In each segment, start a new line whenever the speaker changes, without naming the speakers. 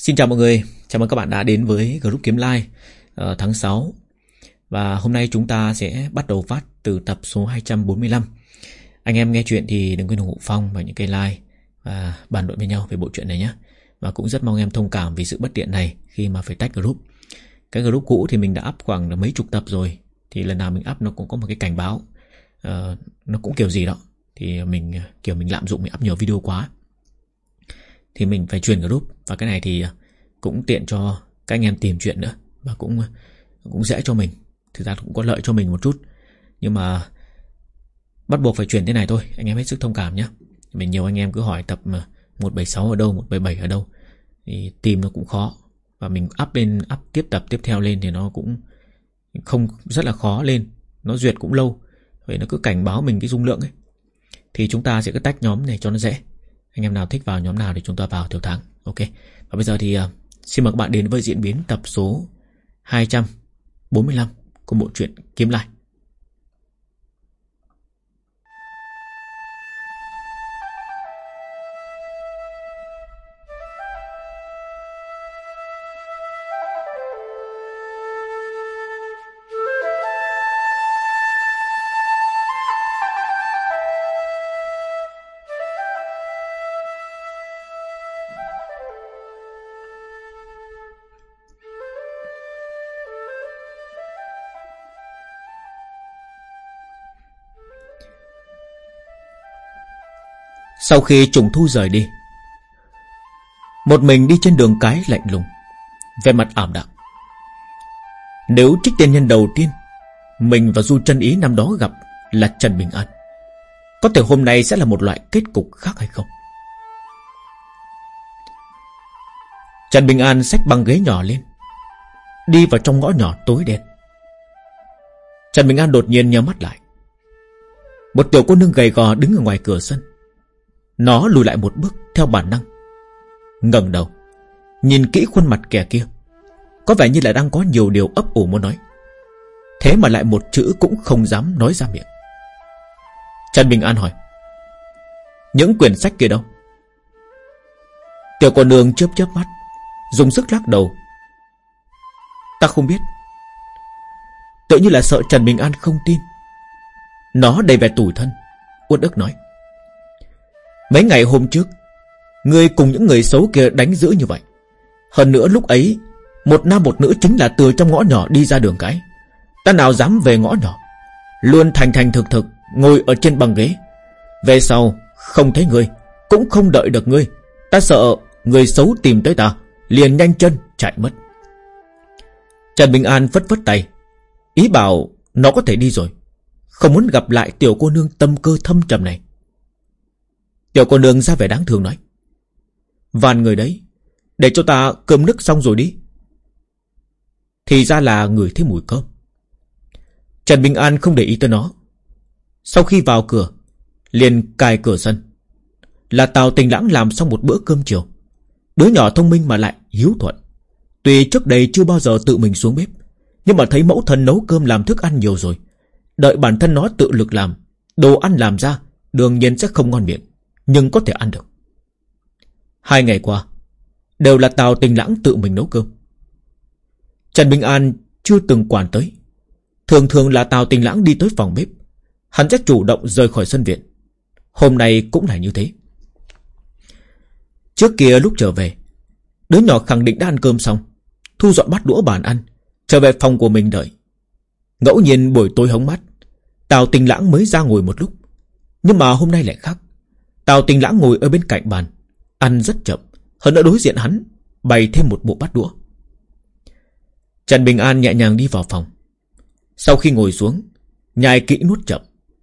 Xin chào mọi người, chào mừng các bạn đã đến với group Kiếm Like uh, ờ, tháng 6 Và hôm nay chúng ta sẽ bắt đầu phát từ tập số 245 Anh em nghe chuyện thì đừng quên ủng hộ Phong và những cái like Và bàn luận với nhau về bộ truyện này nhé. Và cũng rất mong em thông cảm vì sự bất tiện này khi mà phải tách group. Cái group cũ thì mình đã up khoảng mấy chục tập rồi Thì lần nào mình up nó cũng có một cái cảnh báo. Uh, Nó cũng kiểu gì đó Thì mình kiểu mình lạm dụng mình up nhiều video quá thì mình phải truyền group. Và cái này thì à, cũng tiện cho các anh em tìm chuyện nữa. Và cũng à, cũng dễ cho mình. Thực ra cũng có lợi cho mình một chút. Nhưng mà bắt buộc phải chuyển thế này thôi. Anh em hết sức thông cảm nhé mình nhiều anh em cứ hỏi tập à, 176 ở đâu 177 ở đâu, thì tìm nó cũng khó. Và mình up lên, up tiếp tập tiếp theo lên thì nó cũng không, rất là khó lên. Nó duyệt cũng lâu. Vậy nó cứ cảnh báo mình cái dung lượng ấy. Thì chúng ta sẽ cứ tách nhóm này cho nó dễ anh em nào thích vào nhóm nào thì chúng ta vào theo tháng. Ok. Và bây giờ thì uh, xin mời các bạn đến với diễn biến tập số 245 của bộ truyện Kiếm Lại Sau khi trùng thu rời đi, Một mình đi trên đường cái lạnh lùng Về mặt ảm đạm. Nếu trích tên nhân đầu tiên, Mình và Du chân Ý năm đó gặp Là Trần Bình An, Có thể hôm nay sẽ là một loại kết cục khác hay không? Trần Bình An xách băng ghế nhỏ lên, Đi vào trong ngõ nhỏ tối đen. Trần Bình An đột nhiên nhắm mắt lại. Một tiểu cô nương gầy gò đứng ở ngoài cửa sân nó lùi lại một bước theo bản năng. Ngẩng đầu, Nhìn kỹ khuôn mặt kẻ kia. Có vẻ như là đang có nhiều điều ấp ủ muốn nói. Thế mà lại một chữ cũng không dám nói ra miệng. Trần Bình An hỏi, Những quyển sách kia đâu? Tiểu con nương chớp chớp mắt, Dùng sức lắc đầu. Ta không biết. Tự như là sợ Trần Bình An không tin. Nó đầy vẻ tủi thân, Uất ức nói Mấy ngày hôm trước, Ngươi cùng những người xấu kia đánh giữ như vậy. Hơn nữa lúc ấy, Một nam một nữ chính là từ trong ngõ nhỏ đi ra đường cái. Ta nào dám về ngõ nhỏ, Luôn thành thành thực thực Ngồi ở trên băng ghế. Về sau, không thấy ngươi, Cũng không đợi được ngươi. Ta sợ người xấu tìm tới ta, Liền nhanh chân chạy mất. Trần Bình An vất vất tay, Ý bảo nó có thể đi rồi. Không muốn gặp lại tiểu cô nương tâm cơ thâm trầm này. Tiểu con đường ra vẻ đáng thương nói. Vàn người đấy, để cho ta cơm nước xong rồi đi. Thì ra là người thấy mùi cơm. Trần Bình An không để ý tới nó. Sau khi vào cửa, liền cài cửa sân. Là Tào Tình Lãng làm xong một bữa cơm chiều. Đứa nhỏ thông minh mà lại hiếu thuận. Tuy trước đây chưa bao giờ tự mình xuống bếp, nhưng mà thấy mẫu thân nấu cơm làm thức ăn nhiều rồi. Đợi bản thân nó tự lực làm, đồ ăn làm ra, đương nhiên sẽ không ngon miệng nhưng có thể ăn được. Hai ngày qua, đều là Tào Tình Lãng tự mình nấu cơm. Trần Bình An chưa từng quản tới. Thường thường là Tào Tình Lãng đi tới phòng bếp. Hắn sẽ chủ động rời khỏi sân viện. Hôm nay cũng là như thế. Trước kia lúc trở về, đứa nhỏ khẳng định đã ăn cơm xong, thu dọn bát đũa bàn ăn, trở về phòng của mình đợi. Ngẫu nhiên buổi tối hóng mắt, Tào Tình Lãng mới ra ngồi một lúc. Nhưng mà hôm nay lại khác. Tào tình lãng ngồi ở bên cạnh bàn, Ăn rất chậm, Hơn nữa đối diện hắn Bày thêm một bộ bát đũa. Trần Bình An nhẹ nhàng đi vào phòng. Sau khi ngồi xuống, Nhai kỹ nuốt chậm,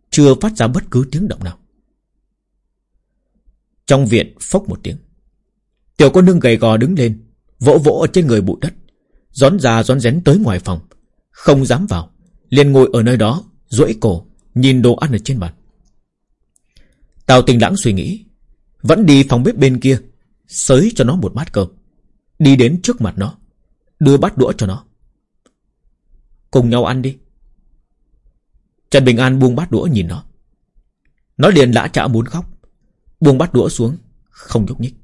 Chưa phát ra bất cứ tiếng động nào. Trong viện phốc một tiếng. Tiểu con nương gầy gò đứng lên, Vỗ vỗ ở trên người bụi đất Gión ra gión rén tới ngoài phòng, Không dám vào, liền ngồi ở nơi đó, duỗi cổ, Nhìn đồ ăn ở trên bàn. Tào tình lãng suy nghĩ, Vẫn đi phòng bếp bên kia Xới cho nó một bát cơm. Đi đến trước mặt nó, Đưa bát đũa cho nó. Cùng nhau ăn đi. Trần Bình An buông bát đũa nhìn nó. Nó liền lã chả muốn khóc Buông bát đũa xuống, Không nhúc nhích.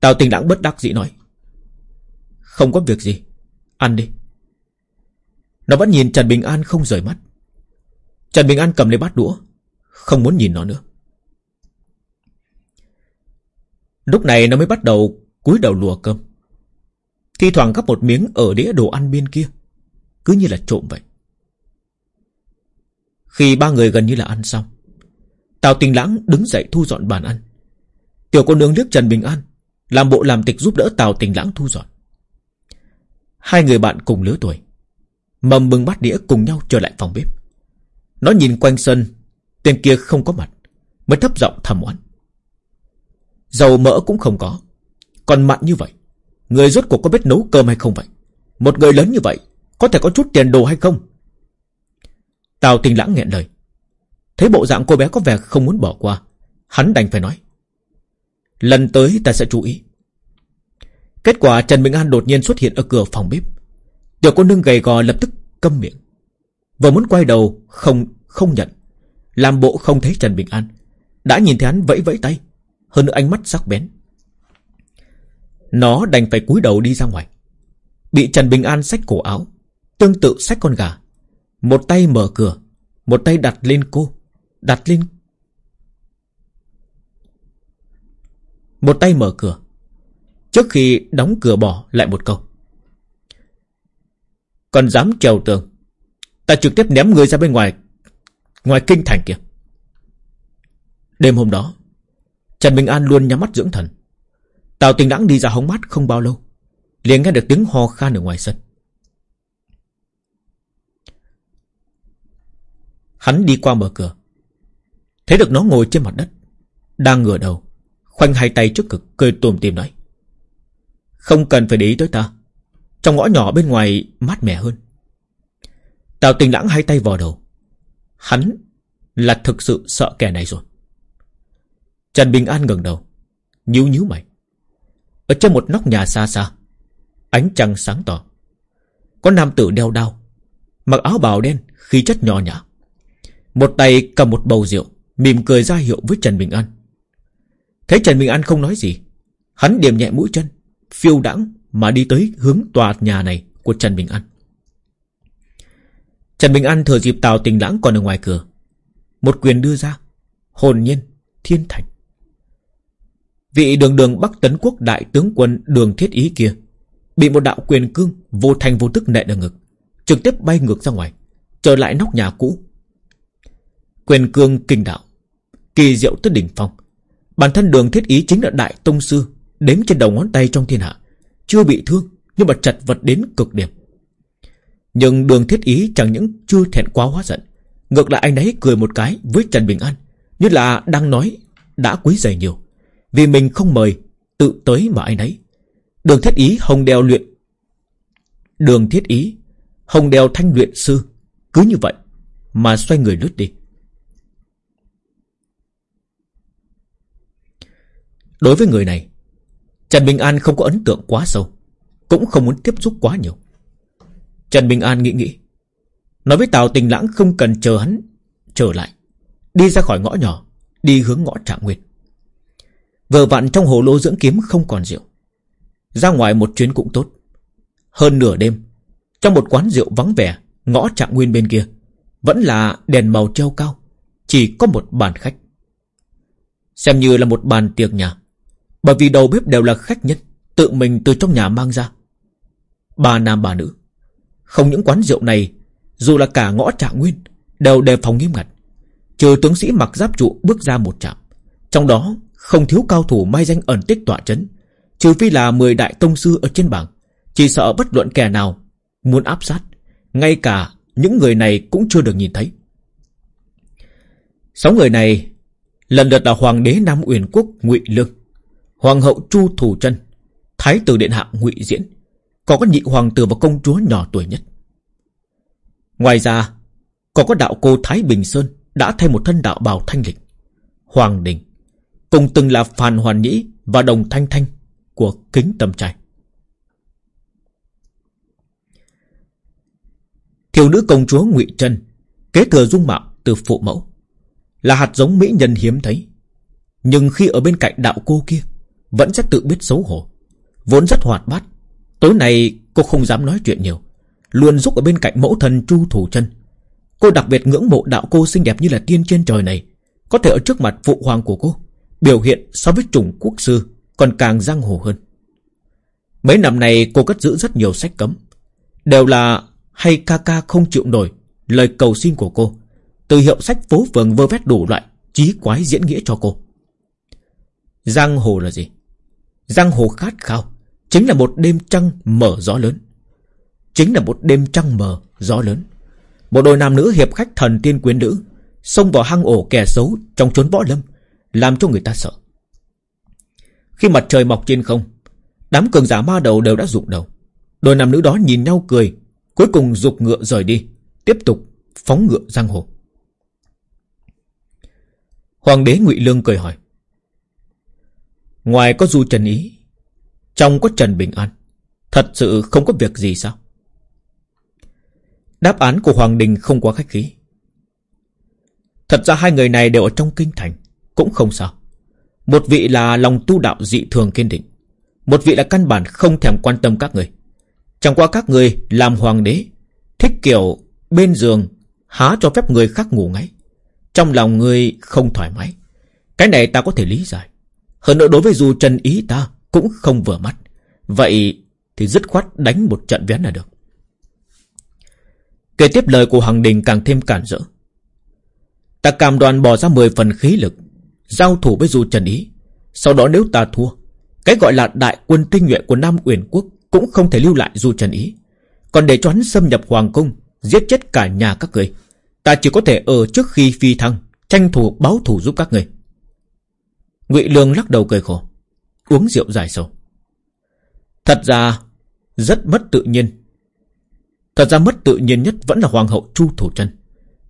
Tào tình lãng bất đắc dĩ nói, Không có việc gì, Ăn đi. Nó vẫn nhìn Trần Bình An không rời mắt. Trần Bình An cầm lấy bát đũa không muốn nhìn nó nữa. Lúc này nó mới bắt đầu cúi đầu lùa cơm. Thi thoảng gắp một miếng ở đĩa đồ ăn bên kia. Cứ như là trộm vậy. Khi ba người gần như là ăn xong, Tào tình lãng đứng dậy thu dọn bàn ăn. Tiểu cô nương liếc Trần Bình An, Làm bộ làm tịch giúp đỡ Tào tình lãng thu dọn. Hai người bạn cùng lứa tuổi, Mầm bưng bát đĩa cùng nhau trở lại phòng bếp. Nó nhìn quanh sân Tên kia không có mặt, Mới thấp giọng thầm oán. Dầu mỡ cũng không có. Còn mặn như vậy, Người rốt cuộc có biết nấu cơm hay không vậy? Một người lớn như vậy, Có thể có chút tiền đồ hay không? Tào tình lãng nghẹn lời. Thấy bộ dạng cô bé có vẻ không muốn bỏ qua, Hắn đành phải nói. Lần tới ta sẽ chú ý. Kết quả Trần Bình An đột nhiên xuất hiện ở cửa phòng bếp. Tiểu cô nương gầy gò lập tức câm miệng. Vừa muốn quay đầu, Không không nhận. Làm bộ không thấy Trần Bình An. Đã nhìn thấy hắn vẫy vẫy tay. Hơn nữa ánh mắt sắc bén. Nó đành phải cúi đầu đi ra ngoài. Bị Trần Bình An xách cổ áo, Tương tự xách con gà. Một tay mở cửa, Một tay đặt lên cô, Đặt lên. Một tay mở cửa. Trước khi đóng cửa bỏ lại một câu. Còn dám trèo tường, Ta trực tiếp ném người ra bên ngoài. Ngoài kinh thành kìa Đêm hôm đó, Trần Bình An luôn nhắm mắt dưỡng thần. Tào tình đãng đi ra hóng mát không bao lâu, liền nghe được tiếng ho khan ở ngoài sân. Hắn đi qua mở cửa, Thấy được nó ngồi trên mặt đất, Đang ngửa đầu, Khoanh hai tay trước cực cười tùm tìm nói, Không cần phải để ý tới ta, Trong ngõ nhỏ bên ngoài mát mẻ hơn. Tào tình lãng hai tay vò đầu Hắn là thực sự sợ kẻ này rồi. Trần Bình An ngẩng đầu, nhíu nhíu mày. Ở trên một nóc nhà xa xa, Ánh trăng sáng tỏ. Có nam tử đeo đao, Mặc áo bào đen, khí chất nhỏ nhã. Một tay cầm một bầu rượu, Mỉm cười ra hiệu với Trần Bình An. Thấy Trần Bình An không nói gì, Hắn điểm nhẹ mũi chân, Phiêu đãng mà đi tới hướng tòa nhà này Của Trần Bình An. Trần Bình An thừa dịp Tào Tình Lãng còn ở ngoài cửa. Một quyền đưa ra Hồn nhiên, thiên thành. Vị đường đường Bắc Tấn Quốc đại tướng quân đường thiết ý kia Bị một đạo quyền cương Vô thành vô tức nệ ở ngực Trực tiếp bay ngược ra ngoài Trở lại nóc nhà cũ. Quyền cương kinh đạo Kỳ diệu tới đỉnh phong. Bản thân đường thiết ý chính là đại tông sư Đếm trên đầu ngón tay trong thiên hạ Chưa bị thương nhưng mà chật vật đến cực điểm. Nhưng đường thiết ý chẳng những chưa thẹn quá hóa giận. Ngược lại anh ấy cười một cái với Trần Bình An, Như là đang nói Đã quý dày nhiều. Vì mình không mời Tự tới mà anh ấy. Đường thiết ý hồng đeo luyện Đường thiết ý Hồng đeo thanh luyện sư, Cứ như vậy Mà xoay người lướt đi. Đối với người này, Trần Bình An không có ấn tượng quá sâu, Cũng không muốn tiếp xúc quá nhiều. Trần Bình An nghĩ nghĩ. Nói với Tào Tình Lãng không cần chờ hắn, Trở lại. Đi ra khỏi ngõ nhỏ, Đi hướng ngõ trạng nguyên. Vừa vặn trong hồ lô dưỡng kiếm không còn rượu. Ra ngoài một chuyến cũng tốt. Hơn nửa đêm, Trong một quán rượu vắng vẻ, Ngõ trạng nguyên bên kia, Vẫn là đèn màu treo cao, Chỉ có một bàn khách. Xem như là một bàn tiệc nhà, bởi vì đầu bếp đều là khách nhân Tự mình từ trong nhà mang ra. Ba nam bà nữ. Không những quán rượu này, Dù là cả ngõ trạng nguyên, Đều đề phòng nghiêm ngặt. Trừ tướng sĩ mặc giáp trụ bước ra một trạm, Trong đó không thiếu cao thủ may danh ẩn tích tọa chấn, Trừ phi là 10 đại tông sư ở trên bảng, Chỉ sợ bất luận kẻ nào Muốn áp sát, Ngay cả những người này cũng chưa được nhìn thấy. Sáu người này, Lần lượt là Hoàng đế Nam Uyển Quốc ngụy Lương, Hoàng hậu Chu Thủ chân, Thái tử điện hạ ngụy Diễn còn có nhị hoàng tử và công chúa nhỏ tuổi nhất. Ngoài ra, Còn có đạo cô Thái Bình Sơn Đã thay một thân đạo bào thanh lịch, Hoàng Đình, Cùng từng là Phan Hoàn Nhĩ Và Đồng Thanh Thanh Của kính tâm trai. Thiếu nữ công chúa ngụy Trân, Kế thừa dung mạo từ phụ mẫu, Là hạt giống mỹ nhân hiếm thấy. Nhưng khi ở bên cạnh đạo cô kia, Vẫn rất tự biết xấu hổ, Vốn rất hoạt bát Tối nay cô không dám nói chuyện nhiều, Luôn giúp ở bên cạnh mẫu thần Chu Thủ chân. Cô đặc biệt ngưỡng mộ đạo cô xinh đẹp như là tiên trên trời này, Có thể ở trước mặt phụ hoàng của cô, Biểu hiện so với chủng quốc sư Còn càng giang hồ hơn. Mấy năm này cô cất giữ rất nhiều sách cấm, Đều là hay ca ca không chịu nổi Lời cầu xin của cô, Từ hiệu sách phố phường vơ vét đủ loại Chí quái diễn nghĩa cho cô. Giang hồ là gì? Giang hồ khát khao. Chính là một đêm trăng mở gió lớn. Chính là một đêm trăng mờ gió lớn. Một đôi nam nữ hiệp khách thần tiên quyến nữ Xông vào hang ổ kẻ xấu Trong chốn võ lâm, Làm cho người ta sợ. Khi mặt trời mọc trên không, Đám cường giả ma đầu đều đã rụng đầu. Đôi nam nữ đó nhìn nhau cười, Cuối cùng dục ngựa rời đi, Tiếp tục phóng ngựa giang hồ. Hoàng đế ngụy Lương cười hỏi, Ngoài có Du Trần Ý trong có Trần Bình An, Thật sự không có việc gì sao? Đáp án của Hoàng Đình không quá khách khí. Thật ra hai người này đều ở trong kinh thành, Cũng không sao. Một vị là lòng tu đạo dị thường kiên định, Một vị là căn bản không thèm quan tâm các người. Chẳng qua các người làm hoàng đế, Thích kiểu bên giường, Há cho phép người khác ngủ ngáy. Trong lòng người không thoải mái. Cái này ta có thể lý giải. Hơn nữa đối với dù Trần Ý ta cũng không vừa mắt. Vậy thì dứt khoát đánh một trận vén là được. Kể tiếp lời của Hoàng Đình càng thêm cản rỡ. Ta cam đoàn bỏ ra 10 phần khí lực, Giao thủ với Du Trần Ý. Sau đó nếu ta thua, Cái gọi là đại quân tinh nhuệ của Nam Uyển Quốc Cũng không thể lưu lại Du Trần Ý. Còn để cho hắn xâm nhập Hoàng Cung, Giết chết cả nhà các người, Ta chỉ có thể ở trước khi phi thăng, Tranh thủ báo thủ giúp các người. Ngụy Lương lắc đầu cười khổ. Uống rượu dài sâu. Thật ra, Rất mất tự nhiên. Thật ra mất tự nhiên nhất Vẫn là Hoàng hậu Chu Thủ chân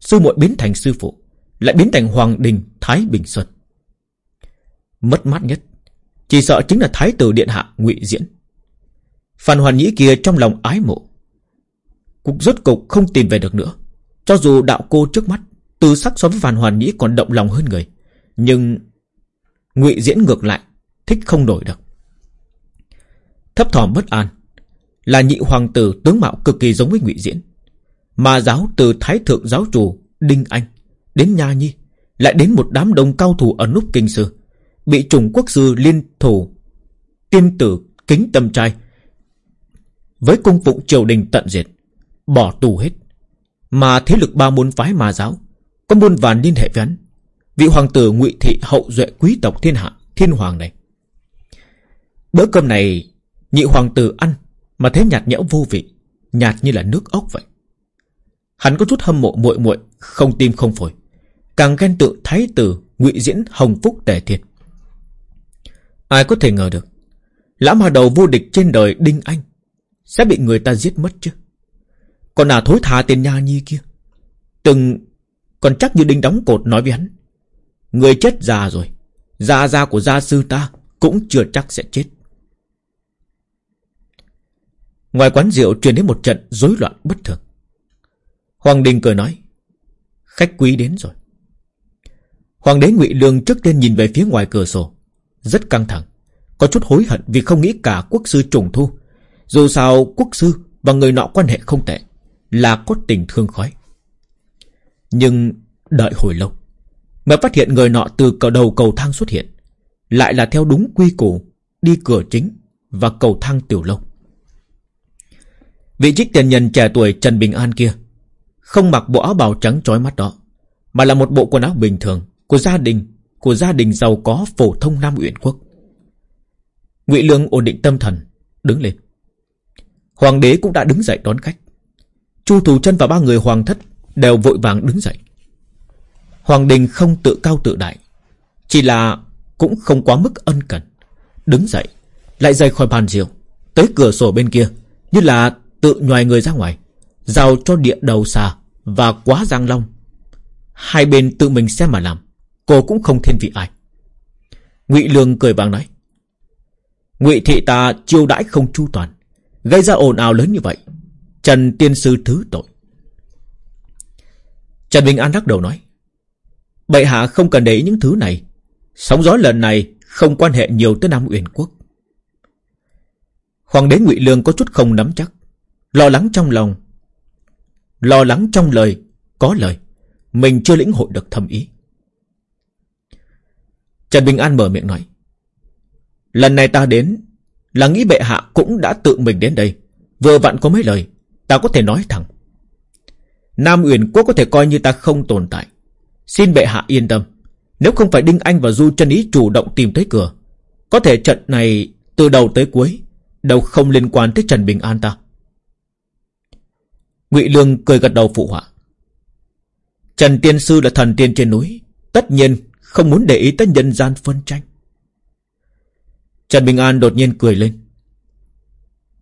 Sư muội biến thành sư phụ, Lại biến thành Hoàng Đình Thái Bình Xuân Mất mát nhất, Chỉ sợ chính là Thái tử Điện Hạ ngụy Diễn. Phan Hoàn Nhĩ kia trong lòng ái mộ. Cục rốt cục không tìm về được nữa. Cho dù đạo cô trước mắt, tư sắc so với Phan Hoàn Nhĩ còn động lòng hơn người, Nhưng ngụy Diễn ngược lại. Thích không nổi được. Thấp thỏm bất an, Là nhị hoàng tử tướng mạo cực kỳ giống với ngụy Diễn, Mà giáo từ Thái Thượng giáo chủ Đinh Anh Đến Nha Nhi Lại đến một đám đông cao thủ ở nút kinh sư, Bị trùng quốc sư liên thủ Tiên tử kính tâm trai Với cung phụng triều đình tận diệt, Bỏ tù hết. Mà thế lực ba môn phái mà giáo Có muôn vàn liên hệ với hắn. Vị hoàng tử ngụy thị hậu duệ quý tộc thiên hạ, Thiên hoàng này Bữa cơm này, Nhị hoàng tử ăn, Mà thấy nhạt nhẽo vô vị, Nhạt như là nước ốc vậy. Hắn có chút hâm mộ muội muội, Không tim không phổi, Càng ghen tự thái tử ngụy diễn hồng phúc tề thiệt Ai có thể ngờ được Lão mà đầu vô địch trên đời Đinh Anh Sẽ bị người ta giết mất chứ? Còn là thối thà tên Nha Nhi kia. Từng, Còn chắc như Đinh đóng cột nói với hắn, Người chết già rồi, Gia gia của gia sư ta Cũng chưa chắc sẽ chết. Ngoài quán rượu truyền đến một trận rối loạn bất thường. Hoàng Đình cười nói, Khách quý đến rồi. Hoàng đế ngụy Lương trước tiên nhìn về phía ngoài cửa sổ, Rất căng thẳng, Có chút hối hận vì không nghĩ cả quốc sư trùng thu. Dù sao, quốc sư Và người nọ quan hệ không tệ, Là có tình thương khói. Nhưng đợi hồi lâu, Mới phát hiện người nọ từ cầu đầu cầu thang xuất hiện, Lại là theo đúng quy củ, Đi cửa chính Và cầu thang tiểu lâu. Vị trích tiền nhân trẻ tuổi Trần Bình An kia Không mặc bộ áo bào trắng trói mắt đó, Mà là một bộ quần áo bình thường Của gia đình, Của gia đình giàu có phổ thông Nam Uyển Quốc. Ngụy Lương ổn định tâm thần, Đứng lên. Hoàng đế cũng đã đứng dậy đón khách. Chu Thủ chân và ba người hoàng thất Đều vội vàng đứng dậy. Hoàng đình không tự cao tự đại, Chỉ là cũng không quá mức ân cần, Đứng dậy, Lại rời khỏi bàn rượu Tới cửa sổ bên kia, Như là tự nhòi người ra ngoài, Giao cho địa đầu xà Và quá giang long. Hai bên tự mình xem mà làm, Cô cũng không thiên vị ai. Ngụy Lương cười vàng nói, Ngụy thị ta chiêu đãi không chu toàn, Gây ra ồn ào lớn như vậy, Trần tiên sư thứ tội. Trần Bình An đắc đầu nói, Bệ hạ không cần để ý những thứ này, Sóng gió lần này Không quan hệ nhiều tới Nam Uyển Quốc. Hoàng đế ngụy Lương có chút không nắm chắc Lo lắng trong lòng. Lo lắng trong lời, Có lời. Mình chưa lĩnh hội được thâm ý. Trần Bình An mở miệng nói, Lần này ta đến, Là nghĩ bệ hạ cũng đã tự mình đến đây. Vừa vặn có mấy lời, Ta có thể nói thẳng. Nam Uyển Quốc có thể coi như ta không tồn tại. Xin bệ hạ yên tâm. Nếu không phải Đinh Anh và Du chân ý chủ động tìm tới cửa, Có thể trận này Từ đầu tới cuối Đâu không liên quan tới Trần Bình An ta. Ngụy Lương cười gật đầu phụ họa. Trần Tiên Sư là thần tiên trên núi, Tất nhiên không muốn để ý tới nhân gian phân tranh. Trần Bình An đột nhiên cười lên.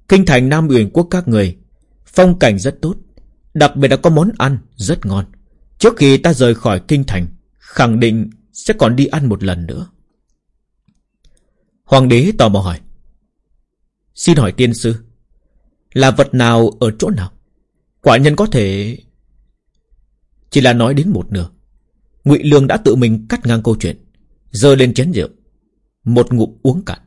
Kinh thành Nam Uyển Quốc các người, Phong cảnh rất tốt, Đặc biệt là có món ăn rất ngon. Trước khi ta rời khỏi kinh thành, Khẳng định sẽ còn đi ăn một lần nữa. Hoàng đế tò mò hỏi. Xin hỏi tiên sư, Là vật nào ở chỗ nào? Quả nhân có thể Chỉ là nói đến một nửa. Ngụy Lương đã tự mình cắt ngang câu chuyện Dơ lên chén rượu, Một ngụm uống cạn.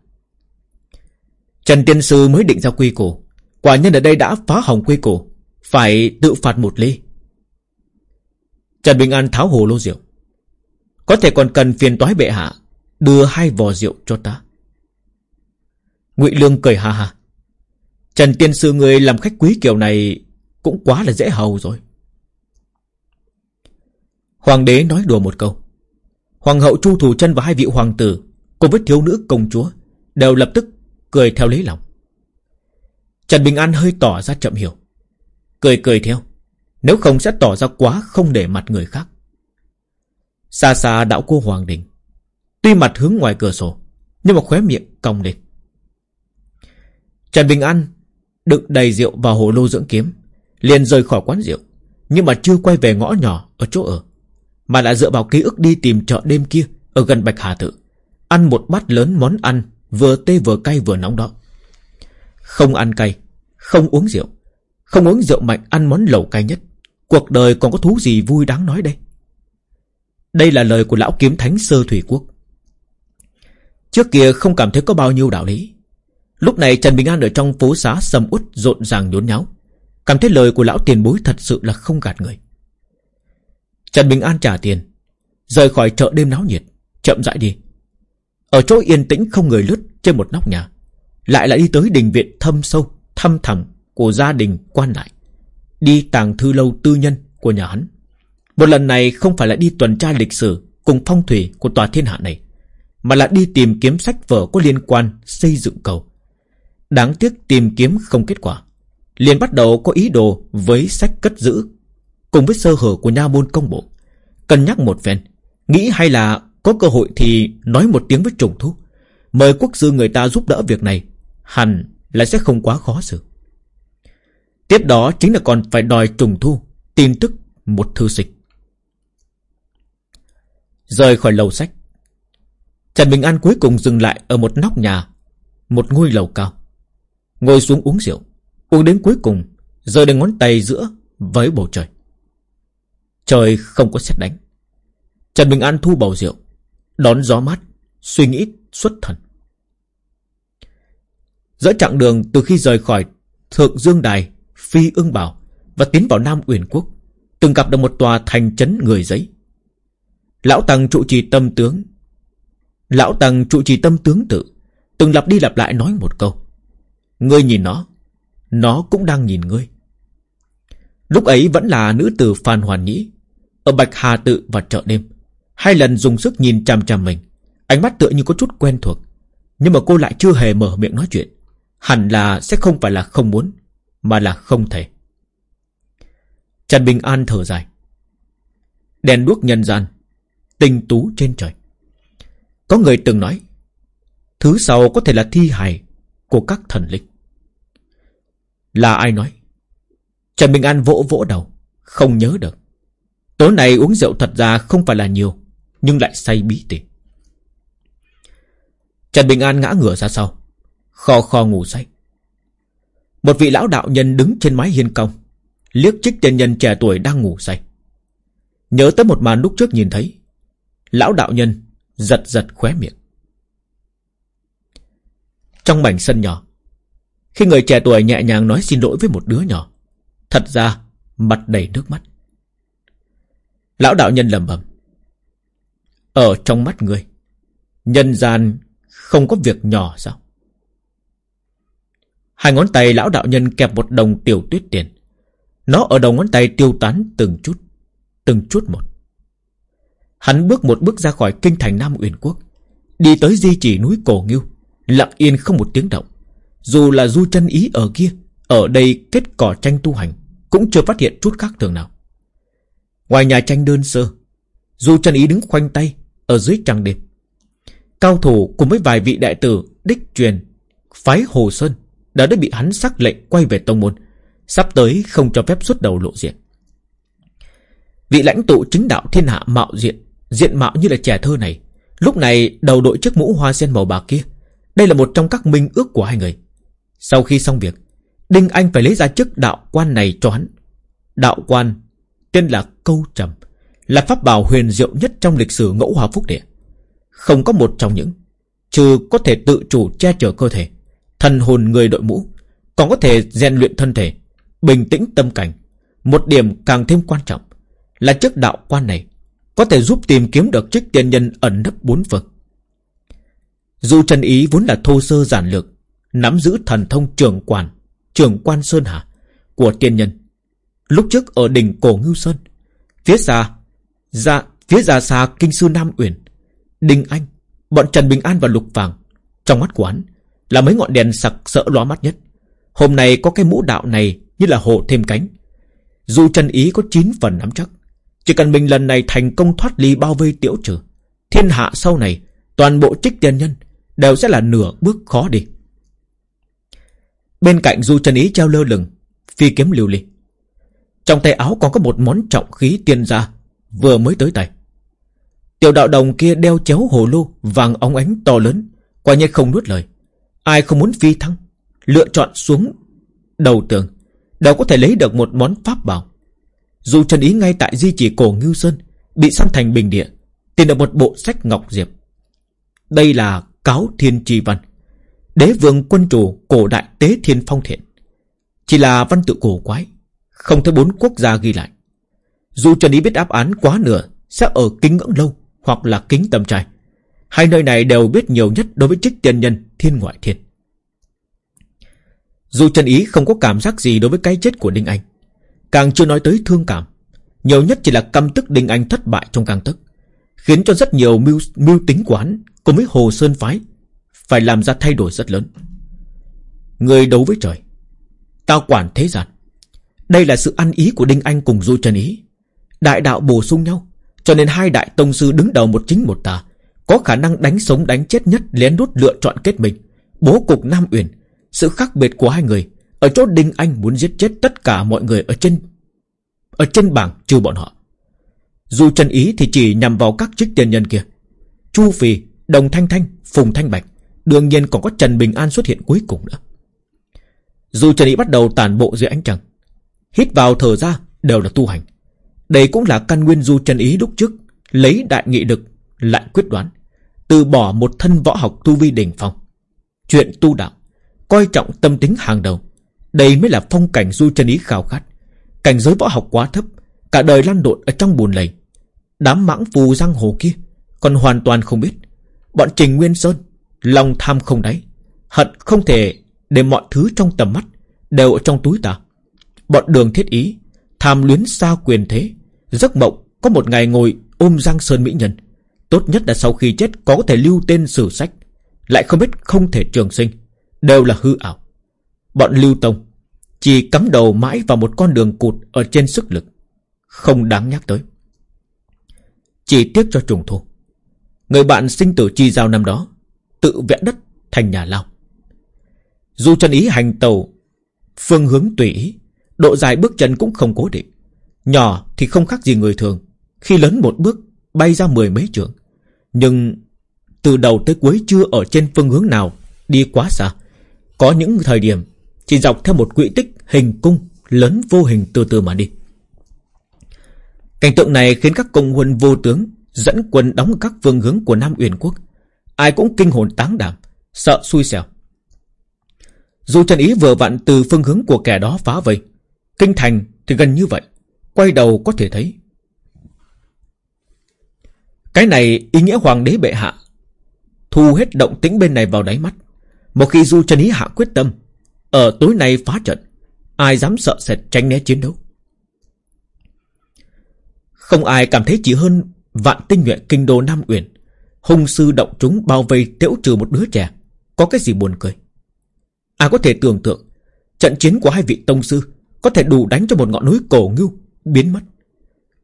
Trần tiên sư mới định ra quy củ, Quả nhân ở đây đã phá hỏng quy củ, Phải tự phạt một ly. Trần Bình An tháo hồ lô rượu. Có thể còn cần phiền toái bệ hạ, Đưa hai vò rượu cho ta. Ngụy Lương cười ha ha. Trần tiên sư người làm khách quý kiểu này cũng quá là dễ hầu rồi. Hoàng đế nói đùa một câu. Hoàng hậu Chu Thủ chân và hai vị hoàng tử Cùng với thiếu nữ công chúa Đều lập tức cười theo lấy lòng. Trần Bình An hơi tỏ ra chậm hiểu. Cười cười theo. Nếu không sẽ tỏ ra quá không để mặt người khác. Xa xa đạo cô Hoàng Đình. Tuy mặt hướng ngoài cửa sổ, Nhưng mà khóe miệng cong lên. Trần Bình An Đựng đầy rượu vào hồ lô dưỡng kiếm liền rời khỏi quán rượu, Nhưng mà chưa quay về ngõ nhỏ ở chỗ ở, Mà lại dựa vào ký ức đi tìm chợ đêm kia Ở gần Bạch Hà Tự, Ăn một bát lớn món ăn Vừa tê vừa cay vừa nóng đó. Không ăn cay, Không uống rượu, Không uống rượu mạnh ăn món lẩu cay nhất. Cuộc đời còn có thú gì vui đáng nói đây? Đây là lời của lão kiếm thánh sơ thủy quốc. Trước kia không cảm thấy có bao nhiêu đạo lý. Lúc này Trần Bình An ở trong phố xá sầm út rộn ràng nhốn nháo. Cảm thấy lời của lão tiền bối thật sự là không gạt người. Trần Bình An trả tiền, Rời khỏi chợ đêm náo nhiệt, Chậm rãi đi. Ở chỗ yên tĩnh không người lướt trên một nóc nhà, Lại lại đi tới đình viện thâm sâu, Thăm thẳm của gia đình quan lại, Đi tàng thư lâu tư nhân của nhà hắn. Một lần này không phải là đi tuần tra lịch sử Cùng phong thủy của tòa thiên hạ này, Mà là đi tìm kiếm sách vở có liên quan Xây dựng cầu. Đáng tiếc tìm kiếm không kết quả liền bắt đầu có ý đồ với sách cất giữ. Cùng với sơ hở của nha môn công bộ, Cân nhắc một phen, Nghĩ hay là có cơ hội thì nói một tiếng với trùng thu. Mời quốc sư người ta giúp đỡ việc này, Hẳn là sẽ không quá khó xử. Tiếp đó chính là còn phải đòi trùng thu Tin tức một thư dịch Rời khỏi lầu sách, Trần Bình An cuối cùng dừng lại ở một nóc nhà, Một ngôi lầu cao. Ngồi xuống uống rượu. Uống đến cuối cùng, Rơi đến ngón tay giữa với bầu trời. Trời không có xét đánh. Trần Bình An thu bầu rượu, Đón gió mát, Suy nghĩ xuất thần. Giữa chặng đường từ khi rời khỏi Thượng Dương Đài, Phi ưng bảo Và tiến vào Nam Uyển Quốc, Từng gặp được một tòa thành trấn người giấy. Lão Tăng trụ trì tâm tướng. Lão Tăng trụ trì tâm tướng tự, Từng lặp đi lặp lại nói một câu. Ngươi nhìn nó nó cũng đang nhìn ngươi. Lúc ấy vẫn là nữ tử Phan Hoàn Nhĩ, Ở Bạch Hà Tự và chợ đêm. Hai lần dùng sức nhìn chằm chằm mình, Ánh mắt tựa như có chút quen thuộc. Nhưng mà cô lại chưa hề mở miệng nói chuyện. Hẳn là sẽ không phải là không muốn, Mà là không thể. Trần Bình An thở dài. Đèn đuốc nhân gian, Tinh tú trên trời. Có người từng nói, Thứ sau có thể là thi hài Của các thần linh là ai nói? Trần Bình An vỗ vỗ đầu. Không nhớ được. Tối nay uống rượu thật ra không phải là nhiều. Nhưng lại say bí tỉ. Trần Bình An ngã ngửa ra sau. Kho kho ngủ say. Một vị lão đạo nhân đứng trên mái hiên công. Liếc trích tên nhân trẻ tuổi đang ngủ say. Nhớ tới một màn lúc trước nhìn thấy. Lão đạo nhân giật giật khóe miệng. Trong mảnh sân nhỏ khi người trẻ tuổi nhẹ nhàng nói xin lỗi với một đứa nhỏ, Thật ra Mặt đầy nước mắt. Lão đạo nhân lầm bầm Ở trong mắt người, Nhân gian không có việc nhỏ sao? Hai ngón tay lão đạo nhân kẹp một đồng tiểu tuyết tiền. Nó ở đầu ngón tay tiêu tán từng chút Từng chút một. Hắn bước một bước ra khỏi kinh thành Nam Uyển Quốc, Đi tới di chỉ núi Cổ Nghiêu Lặng yên không một tiếng động. Dù là du chân ý ở kia, Ở đây kết cỏ tranh tu hành, Cũng chưa phát hiện chút khác thường nào. Ngoài nhà tranh đơn sơ, Du chân ý đứng khoanh tay Ở dưới trăng đêm. Cao thủ cùng với vài vị đại tử Đích truyền Phái Hồ Sơn Đã đã bị hắn sắc lệnh quay về tông môn, Sắp tới không cho phép xuất đầu lộ diện. Vị lãnh tụ chính đạo thiên hạ mạo diện Diện mạo như là trẻ thơ này, Lúc này đầu đội chiếc mũ hoa sen màu bạc kia, Đây là một trong các minh ước của hai người. Sau khi xong việc, Đinh Anh phải lấy ra chức đạo quan này cho hắn. Đạo quan, Tên là Câu Trầm, Là pháp bảo huyền diệu nhất trong lịch sử ngẫu hòa phúc địa. Không có một trong những, Trừ có thể tự chủ che chở cơ thể, Thần hồn người đội mũ, Còn có thể rèn luyện thân thể, Bình tĩnh tâm cảnh. Một điểm càng thêm quan trọng Là chức đạo quan này Có thể giúp tìm kiếm được chức tiên nhân ẩn nấp bốn vực Dù Trần Ý vốn là thô sơ giản lược Nắm giữ thần thông trưởng quản Trưởng quan Sơn Hà Của tiên nhân. Lúc trước ở đỉnh Cổ Ngưu Sơn Phía xa ra, Phía ra xa Kinh Sư Nam Uyển Đinh Anh Bọn Trần Bình An và Lục Vàng Trong mắt của hắn Là mấy ngọn đèn sặc sỡ lóa mắt nhất. Hôm nay có cái mũ đạo này Như là hộ thêm cánh. Dù Trần Ý có 9 phần nắm chắc Chỉ cần mình lần này thành công thoát ly bao vây tiểu trừ Thiên hạ sau này Toàn bộ trích tiên nhân Đều sẽ là nửa bước khó đi. Bên cạnh Du Trần Ý treo lơ lửng, Phi kiếm liều ly. Trong tay áo còn có một món trọng khí tiên gia, Vừa mới tới tay. Tiểu đạo đồng kia đeo chéo hồ lô, Vàng óng ánh to lớn, Quả nhiên không nuốt lời. Ai không muốn phi thăng, Lựa chọn xuống đầu tường, Đều có thể lấy được một món pháp bảo. Dù Trần Ý ngay tại di chỉ cổ Ngưu Sơn, Bị săn thành bình địa, Tìm được một bộ sách Ngọc Diệp. Đây là Cáo Thiên trì Văn. Đế vương quân chủ cổ đại tế thiên phong thiện. Chỉ là văn tự cổ quái Không thấy bốn quốc gia ghi lại. Dù Trần Ý biết đáp án quá nửa Sẽ ở kính ngưỡng lâu Hoặc là kính tâm trai. Hai nơi này đều biết nhiều nhất đối với trích tiên nhân thiên ngoại thiên. Dù Trần Ý không có cảm giác gì đối với cái chết của Đinh Anh Càng chưa nói tới thương cảm. Nhiều nhất chỉ là căm tức Đinh Anh thất bại trong càng tức Khiến cho rất nhiều mưu, mưu tính của hắn Cùng với Hồ Sơn Phái phải làm ra thay đổi rất lớn. Người đấu với trời Tao quản thế gian. Đây là sự ăn ý của Đinh Anh cùng Du Trần Ý. Đại đạo bổ sung nhau Cho nên hai đại tông sư đứng đầu một chính một tà Có khả năng đánh sống đánh chết nhất Lén đút lựa chọn kết mình. Bố cục Nam Uyển Sự khác biệt của hai người Ở chỗ Đinh Anh muốn giết chết tất cả mọi người Ở trên Ở trên bảng trừ bọn họ. Dù Trần Ý thì chỉ nhằm vào các chức tiền nhân kia. Chu Phi, Đồng Thanh Thanh, Phùng Thanh Bạch. Đương nhiên còn có Trần Bình An xuất hiện cuối cùng nữa. Dù Trần Ý bắt đầu tàn bộ dưới ánh trăng, Hít vào thở ra đều là tu hành. Đây cũng là căn nguyên du Trần Ý lúc trước, Lấy đại nghị lực Lại quyết đoán, Từ bỏ một thân võ học tu vi đỉnh phong. Chuyện tu đạo, Coi trọng tâm tính hàng đầu, Đây mới là phong cảnh du Trần Ý khao khát. Cảnh giới võ học quá thấp, Cả đời lăn lộn ở trong buồn lầy. Đám mãng phù giang hồ kia Còn hoàn toàn không biết, Bọn Trình Nguyên Sơn Lòng tham không đáy. Hận không thể để mọi thứ trong tầm mắt Đều ở trong túi ta. Bọn đường thiết ý, Tham luyến xa quyền thế. Giấc mộng, có một ngày ngồi ôm Giang Sơn Mỹ Nhân. Tốt nhất là sau khi chết Có thể lưu tên sử sách. Lại không biết không thể trường sinh. Đều là hư ảo. Bọn lưu tông Chỉ cắm đầu mãi vào một con đường cụt Ở trên sức lực. Không đáng nhắc tới. Chỉ tiếc cho trùng thu. Người bạn sinh tử chi giao năm đó tự vẽ đất thành nhà lao. Dù chân ý hành tàu, phương hướng tùy ý, độ dài bước chân cũng không cố định. Nhỏ thì không khác gì người thường, khi lớn một bước bay ra mười mấy trường. Nhưng từ đầu tới cuối chưa ở trên phương hướng nào đi quá xa. Có những thời điểm chỉ dọc theo một quỹ tích hình cung lớn vô hình từ từ mà đi. Cảnh tượng này khiến các công huân vô tướng dẫn quân đóng các phương hướng của Nam Uyển Quốc Ai cũng kinh hồn táng đảm, Sợ xui xẻo. Dù Trần Ý vừa vặn từ phương hướng của kẻ đó phá vây, Kinh thành thì gần như vậy, Quay đầu có thể thấy. Cái này ý nghĩa hoàng đế bệ hạ, Thu hết động tĩnh bên này vào đáy mắt. Một khi Du Trần Ý hạ quyết tâm, Ở tối nay phá trận, Ai dám sợ sệt tránh né chiến đấu? Không ai cảm thấy chỉ hơn Vạn tinh nhuệ kinh đô Nam Uyển. Hung sư động chúng bao vây tiễu trừ một đứa trẻ. Có cái gì buồn cười? Ai có thể tưởng tượng, Trận chiến của hai vị tông sư Có thể đủ đánh cho một ngọn núi cổ ngưu Biến mất.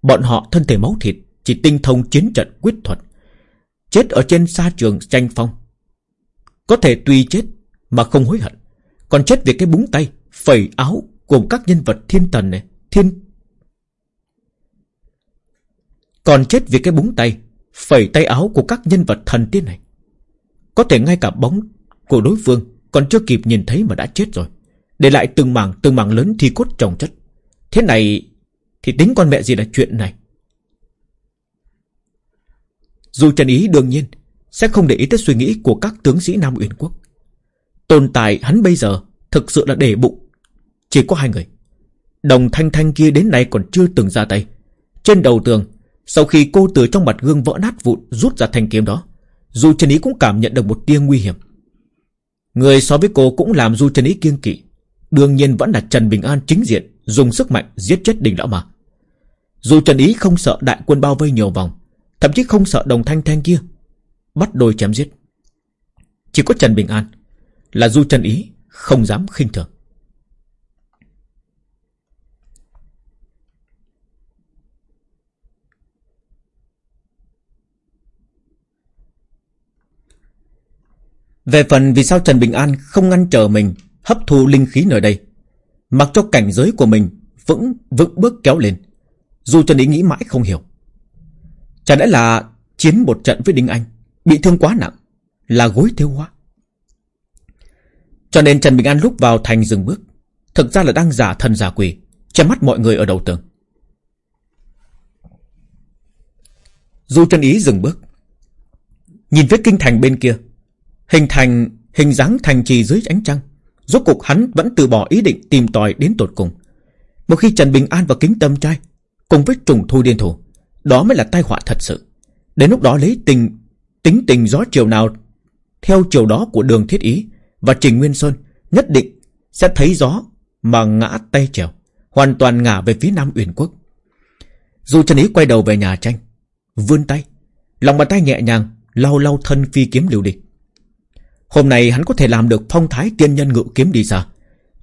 Bọn họ thân thể máu thịt, Chỉ tinh thông chiến trận quyết thuật, Chết ở trên sa trường tranh phong. Có thể tuy chết Mà không hối hận, Còn chết vì cái búng tay Phẩy áo Cùng các nhân vật thiên tần này, Thiên Còn chết vì cái búng tay Phẩy tay áo của các nhân vật thần tiên này. Có thể ngay cả bóng Của đối phương Còn chưa kịp nhìn thấy mà đã chết rồi. Để lại từng mảng từng mảng lớn thi cốt trồng chất. Thế này Thì tính con mẹ gì là chuyện này? Dù Trần Ý đương nhiên Sẽ không để ý tới suy nghĩ của các tướng sĩ Nam Uyển Quốc. Tồn tại hắn bây giờ Thực sự là để bụng. Chỉ có hai người. Đồng thanh thanh kia đến nay còn chưa từng ra tay. Trên đầu tường sau khi cô từ trong mặt gương vỡ nát vụn, Rút ra thanh kiếm đó, du Trần Ý cũng cảm nhận được một tia nguy hiểm. Người so với cô cũng làm Du Trần Ý kiêng kỵ. Đương nhiên vẫn là Trần Bình An chính diện, Dùng sức mạnh giết chết đình lão mà Dù Trần Ý không sợ đại quân bao vây nhiều vòng, Thậm chí không sợ đồng thanh thanh kia, Bắt đôi chém giết. Chỉ có Trần Bình An Là Du Trần Ý không dám khinh thường. Về phần vì sao Trần Bình An không ngăn trở mình hấp thu linh khí nơi đây, mặc cho cảnh giới của mình vững vững bước kéo lên. Dù Trần Ý nghĩ mãi không hiểu. Chả lẽ là chiến một trận với Đinh Anh, bị thương quá nặng, là gối tiêu hóa. Cho nên Trần Bình An lúc vào thành dừng bước, thực ra là đang giả thần giả quỷ, che mắt mọi người ở đầu tường. Dù Trần Ý dừng bước, nhìn phía kinh thành bên kia, Hình thành, hình dáng thành trì dưới ánh trăng. Rốt cục hắn vẫn từ bỏ ý định tìm tòi đến tột cùng. Một khi Trần Bình An và Kính Tâm Trai Cùng với trùng thu điên thủ, Đó mới là tai họa thật sự. Đến lúc đó lấy tình, Tính tình gió chiều nào Theo chiều đó của đường thiết ý Và Trình Nguyên Sơn, Nhất định sẽ thấy gió Mà ngã tay trèo, Hoàn toàn ngả về phía Nam Uyển Quốc. Dù Trần Ý quay đầu về nhà tranh, Vươn tay, Lòng bàn tay nhẹ nhàng, Lau lau thân phi kiếm liều địch Hôm nay hắn có thể làm được phong thái tiên nhân ngự kiếm đi xa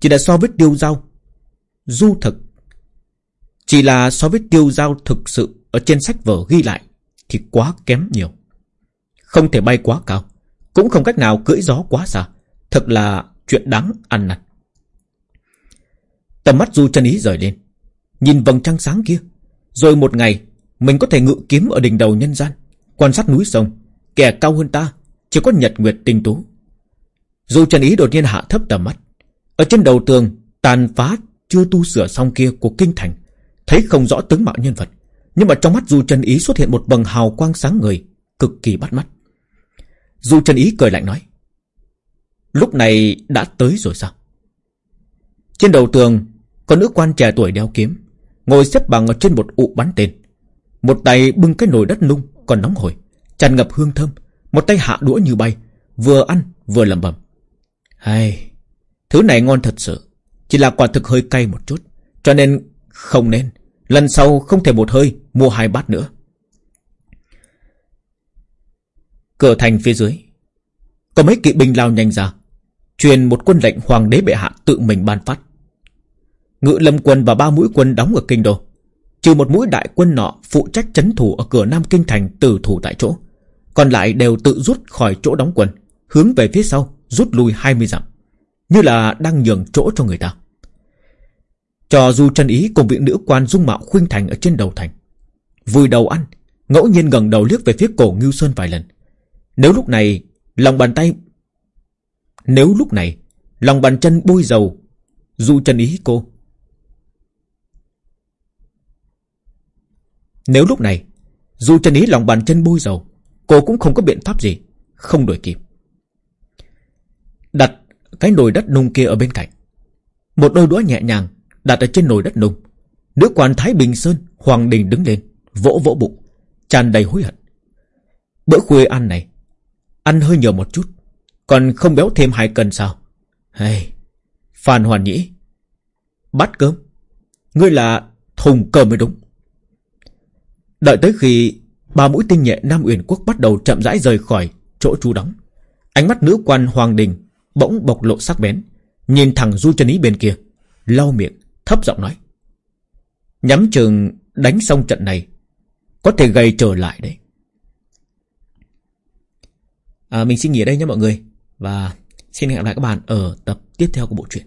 Chỉ là so với tiêu giao, Du thực. Chỉ là so với tiêu giao thực sự Ở trên sách vở ghi lại Thì quá kém nhiều. Không thể bay quá cao. Cũng không cách nào cưỡi gió quá xa. Thật là chuyện đáng ăn năn. Tầm mắt Du chân ý rời lên. Nhìn vầng trăng sáng kia. Rồi một ngày, Mình có thể ngự kiếm ở đỉnh đầu nhân gian. Quan sát núi sông. Kẻ cao hơn ta, Chỉ có nhật nguyệt tinh tú dù Trần Ý đột nhiên hạ thấp tầm mắt, Ở trên đầu tường Tàn phá chưa tu sửa xong kia của kinh thành, Thấy không rõ tướng mạo nhân vật. Nhưng mà trong mắt dù Trần Ý xuất hiện một vầng hào quang sáng người Cực kỳ bắt mắt. Dù Trần Ý cười lạnh nói, Lúc này đã tới rồi sao? Trên đầu tường, Có nữ quan trẻ tuổi đeo kiếm, Ngồi xếp bằng ở trên một ụ bắn tên. Một tay bưng cái nồi đất nung, Còn nóng hổi, Tràn ngập hương thơm. Một tay hạ đũa như bay, Vừa ăn vừa lẩm bẩm hay, thứ này ngon thật sự. Chỉ là quả thực hơi cay một chút. Cho nên không nên. Lần sau không thể một hơi mua hai bát nữa. Cửa thành phía dưới. Có mấy kỵ binh lao nhanh ra. Truyền một quân lệnh hoàng đế bệ hạ tự mình ban phát. Ngự lâm quân và ba mũi quân đóng ở kinh đô. Trừ một mũi đại quân nọ phụ trách chấn thủ ở cửa Nam Kinh Thành tử thủ tại chỗ. Còn lại đều tự rút khỏi chỗ đóng quân. Hướng về phía sau rút lui 20 dặm, như là đang nhường chỗ cho người ta. Cho dù chân ý cùng vị nữ quan dung mạo khuynh thành ở trên đầu thành, vùi đầu ăn, ngẫu nhiên gần đầu liếc về phía cổ Ngưu Sơn vài lần. Nếu lúc này lòng bàn tay, nếu lúc này lòng bàn chân bôi dầu, du chân ý cô. Nếu lúc này dù chân ý lòng bàn chân bôi dầu Cô cũng không có biện pháp gì Không đổi kịp Đặt Cái nồi đất nung kia ở bên cạnh. Một đôi đũa nhẹ nhàng Đặt ở trên nồi đất nung. Nữ quan Thái Bình Sơn Hoàng Đình đứng lên Vỗ vỗ bụng tràn đầy hối hận. Bữa khuya ăn này Ăn hơi nhiều một chút Còn không béo thêm hai cân sao? Hey, Phan Hoàn Nhĩ Bắt cơm Ngươi là thùng cơm mới đúng. Đợi tới khi Ba mũi tinh nhẹ Nam Uyển Quốc bắt đầu chậm rãi rời khỏi chỗ chú đóng Ánh mắt nữ quan Hoàng Đình Bỗng bộc lộ sắc bén Nhìn thẳng Du chân ý bên kia Lau miệng thấp giọng nói Nhắm chừng đánh xong trận này Có thể gây trở lại đấy. À, Mình xin nghỉ ở đây nhé mọi người Và xin hẹn gặp lại các bạn ở tập tiếp theo của bộ truyện.